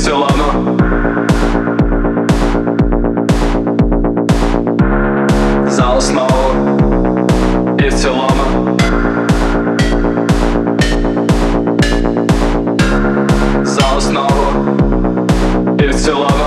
і в За основу і в цілому За основу і в цілому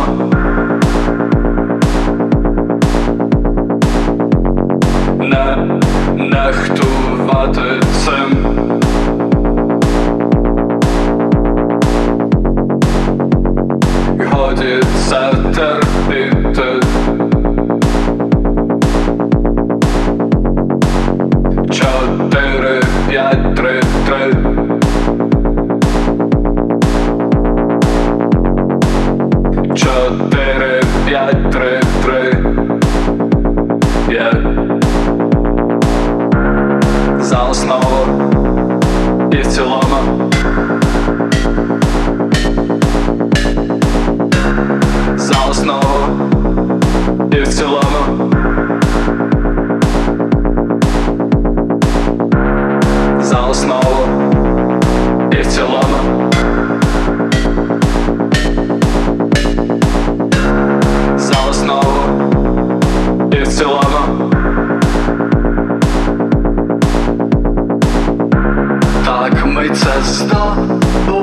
і в За основу і в цілому. За основу і в цілому. За основу і в цілому Так ми